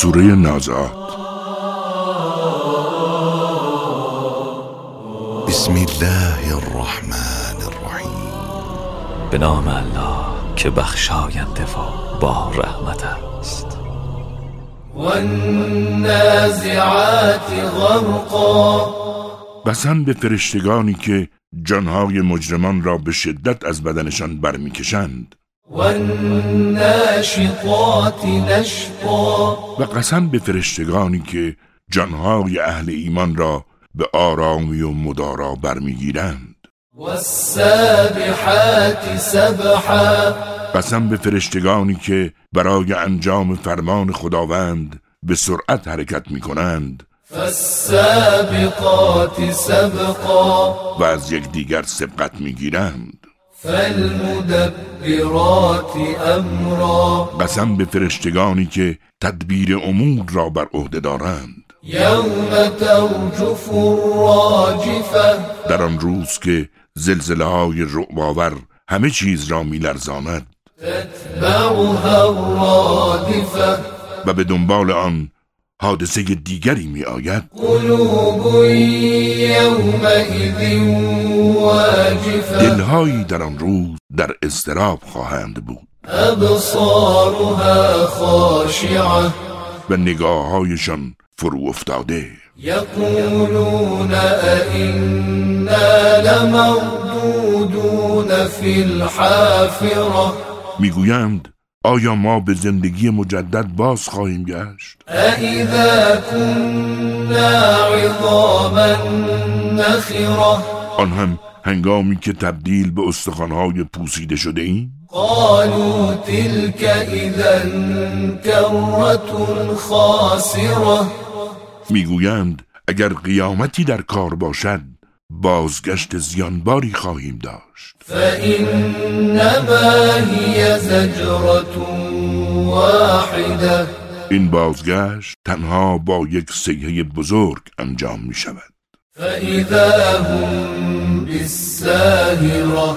سوره نازعات بسم الله الرحمن الرحیم. به نام الله که بخشاینده و با رحمت است. والنازعات غرقا قسم به فرشتگانی که جانهای مجرمان را به شدت از بدنشان برمیکشند و قسم به فرشتگانی که جانهای اهل ایمان را به آرامی و مدارا برمیگیرند. قسم به فرشتگانی که برای انجام فرمان خداوند به سرعت حرکت می کنند و از یکدیگر سبقت می گیرند فالمدبرات امرا قسم به فرشتگانی که تدبیر امور را بر عهده دارند. یوم ترجف الراجفه در آن روز که زلزله های رعباور همه چیز را میلرزاند تتبعها الرادفه و به دنبال آن حادثه دیگری می آید. قلوب دلهایی در آن روز در اضطراب خواهند بود. ابصارها خاشعه و نگاههایشان فرو افتاده. يقولون أئنا لمردودون في الحافرة. می‌گویند آیا ما به زندگی مجدد باز خواهیم گشت؟ كنا عظاما آن هم هنگامی که تبدیل به استخوانهای پوسیده شده ایم؟ قالوا تلك إذا كرة خاسرة می‌گویند اگر قیامتی در کار باشد بازگشت زیانباری خواهیم داشت. فإنما این بازگشت تنها با یک سیحه بزرگ انجام می شود. فإذا هم بالساهرة.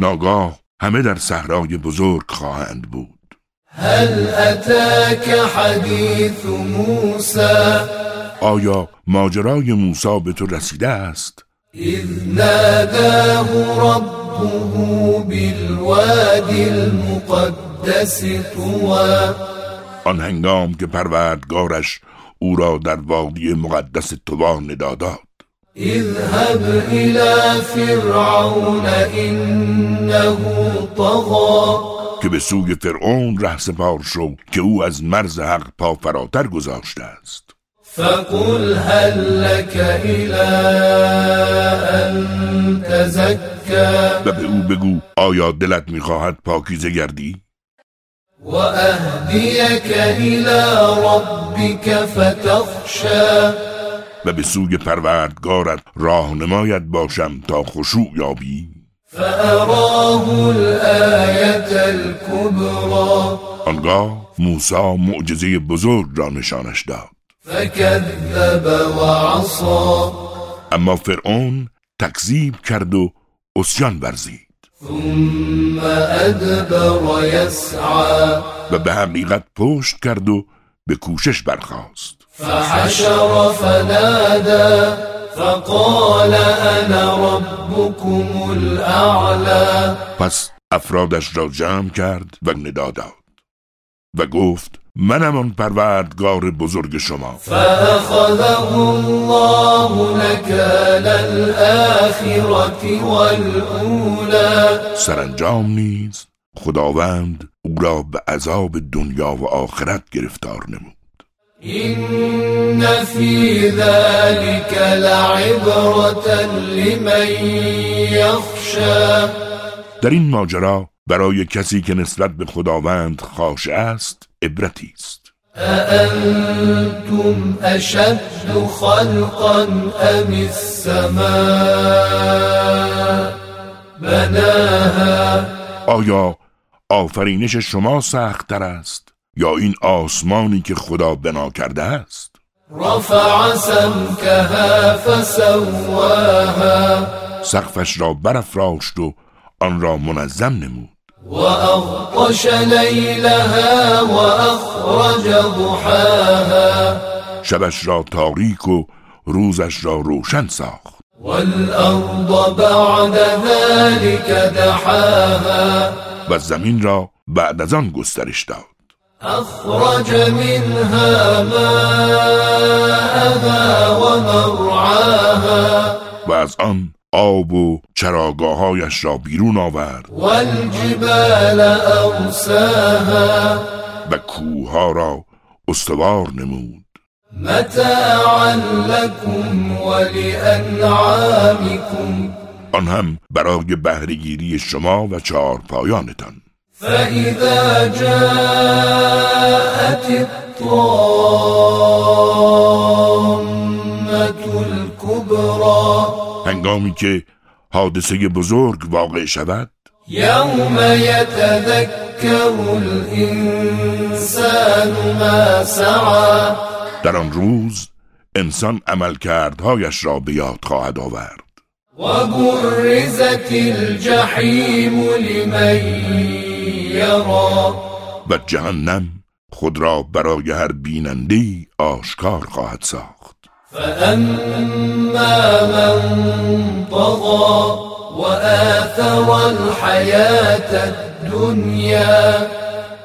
ناگاه همه در صحرای بزرگ خواهند بود. هل أتاك حديث موسى؟ آیا ماجرای موسی به تو رسیده است؟ إذ ناداه ربه بالوادي المقدس طوى آن هنگام که پروردگارش او را در وادی مقدس طوا ندا داد. اذهب إلى فرعون إنه طغى. که به سوی فرعون ره سپار شو که او از مرز حق پا فراتر گذاشته است. فقل هل لك إلى أن تزكى؟ و به او بگو آیا دلت می‌خواهد پاکیزه گردی؟ وأهديك إلى ربك فتخشى. و به سوی پروردگارت راهنمایت باشم تا خشوع یابی. فأراه الآية الكبرى. آنگاه موسی معجزه بزرگ را نشانش داد. فكذب وعصى. اما فرعون تکذیب کرد و اسیان ورزید. ثم أدبر يسعى و به حقیقت پشت کرد و به کوشش برخاست. فحشر فنادى. فقال أنا ربكم الأعلى پس افرادش را جمع کرد و ندا داد. و گفت منم آن پروردگار بزرگ شما. فأخذه الله نكال الآخرة والأولى. سرانجام نیز خداوند او را به عذاب دنیا و آخرت گرفتار نمود. إن في ذلك لعبرة لمن يخشى. در این ماجرا برای کسی که نسبت به خداوند خاش است عبرتی است. أأنتم أشد خلقا أم السماء؟ بناها. آیا آفرینش شما سختتر است یا این آسمانی که خدا بنا کرده است؟ رفع سمكها فسواها. سقفش را برافراشت و آن را منظم نمود. وأغطش ليلها وأخرج ضحاها. شبش را تاریک و روزش را روشن ساخت. والأرض بعد ذلك دحاها. و زمین را بعد از آن گسترش داد. أخرج منها ماءها ومرعاها. و از آن آب و چراگاهایش را بیرون آورد. والجبال أرساها. و کوهها را استوار نمود. متاعا لكم ولأنعامكم. آن هم برای بهرهگیری شما و چهار پایانتان فإذا جاءت الطامة الكبرى هنگامی که حادثه بزرگ واقع شود؟ يوم يتذكر الإنسان ما سعى در آن روز انسان عملکردهایش را به یاد خواهد آورد. وبرزت الجحيم لمن يرى و جهنم خود را برای هر بیننده‌ای آشکار خواهد ساخت. فأما من طغى وآثر الحياة الدنيا.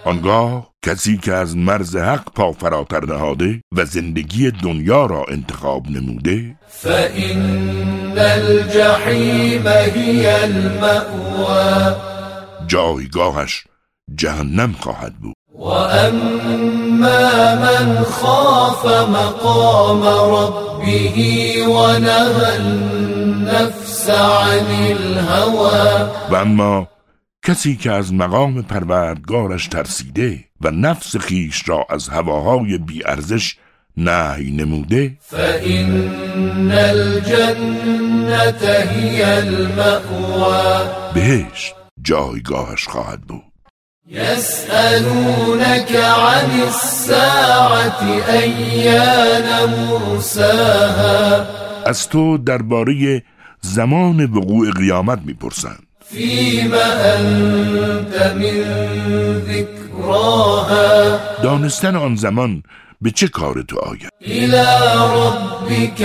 آنگاه کسی که از مرز حق پا فراتر نهاده و زندگی دنیا را انتخاب نموده فإن الجحيم هي المأوى. جایگاهش جهنم خواهد بود. وأما من خاف مقام ربه ونهى النفس عن الهوى. و اما کسی که از مقام پروردگارش ترسیده و نفس خیش را از هواهای بیارزش نهی نموده فإن الجنة هي المأوى. بهشت جایگاهش خواهد بود. يسألونك عن الساعة أيان مرساها. از تو درباره زمان وقوع قیامت می‌پرسند فيم أنت من ذكراها. دانستن آن زمان به چه کار تو آید؟ إلى ربك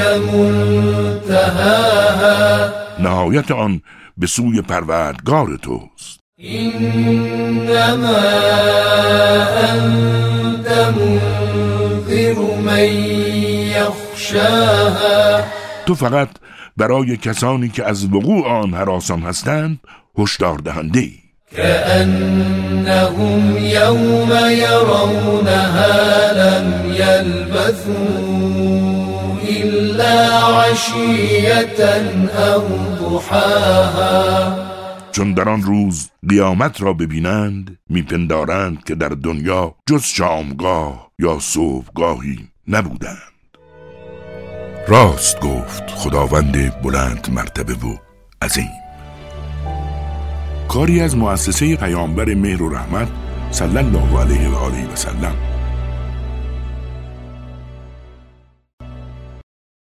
منتهاها. نهایت آن به سوی پروردگار توست. إنما أنت منذر من يخشاها. تو فقط برای کسانی که از وقوع آن حراسان هستند هشدار دهنده ای كأنهم يوم يرونها لم يلبثوا إلا عشية أو ضحاها. چون در آن روز قیامت را ببینند میپندارند که در دنیا جز شامگاه یا صبحگاهی نبودند. راست گفت خداوند بلند مرتبه و عظیم. کاری از مؤسسه پیامبر مهر و رحمت صلی الله علیه و آله و سلم